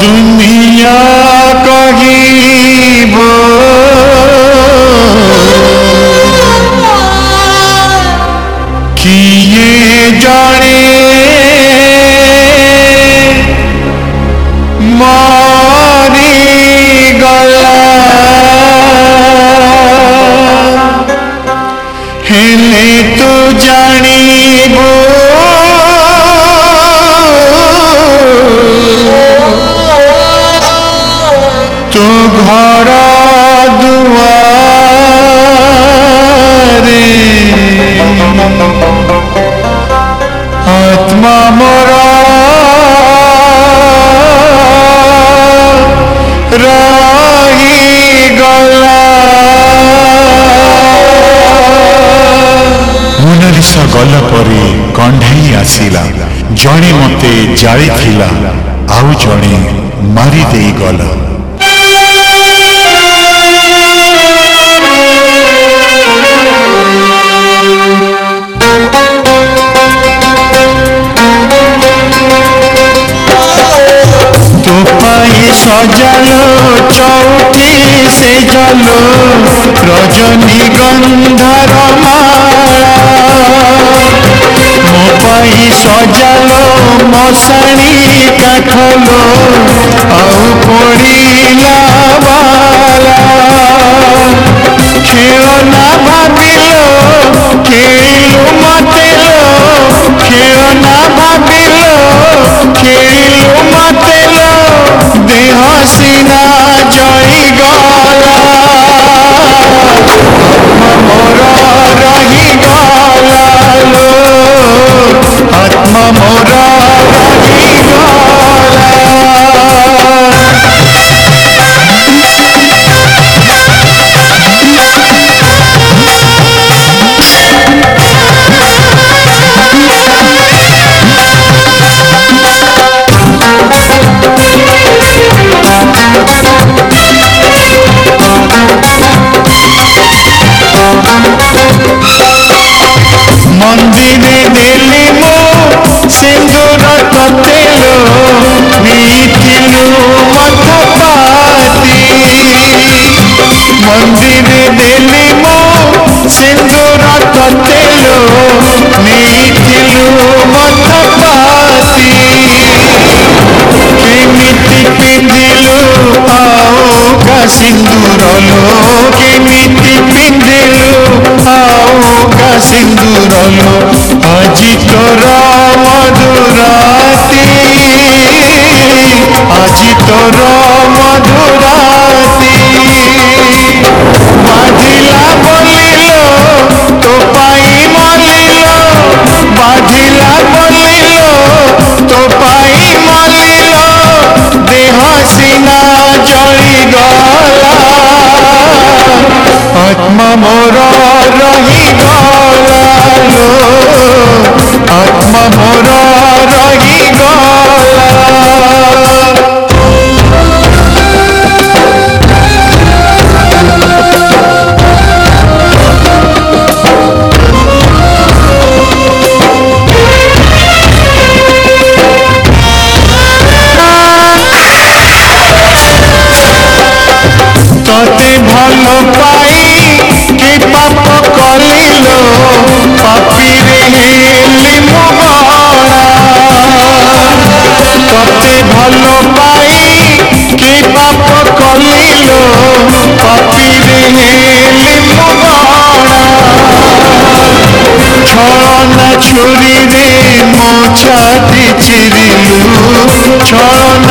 দুনিয়া কহিব। কিয়ে ঘর দুয়ারে, আত্মা মরা, রাহি গলা। মোনালিসা গলা পরে কণ্ঢাই আসিলা। জনে মতে জাড়িলা ଆଉ ଜଣେ ମାରିଦେଇ ଗଲା নিগন্ধর মো পাই সজালো মশাণী কাঠলো আউ পড়িলা বালা খেলনা ভাব Sim. Charlie.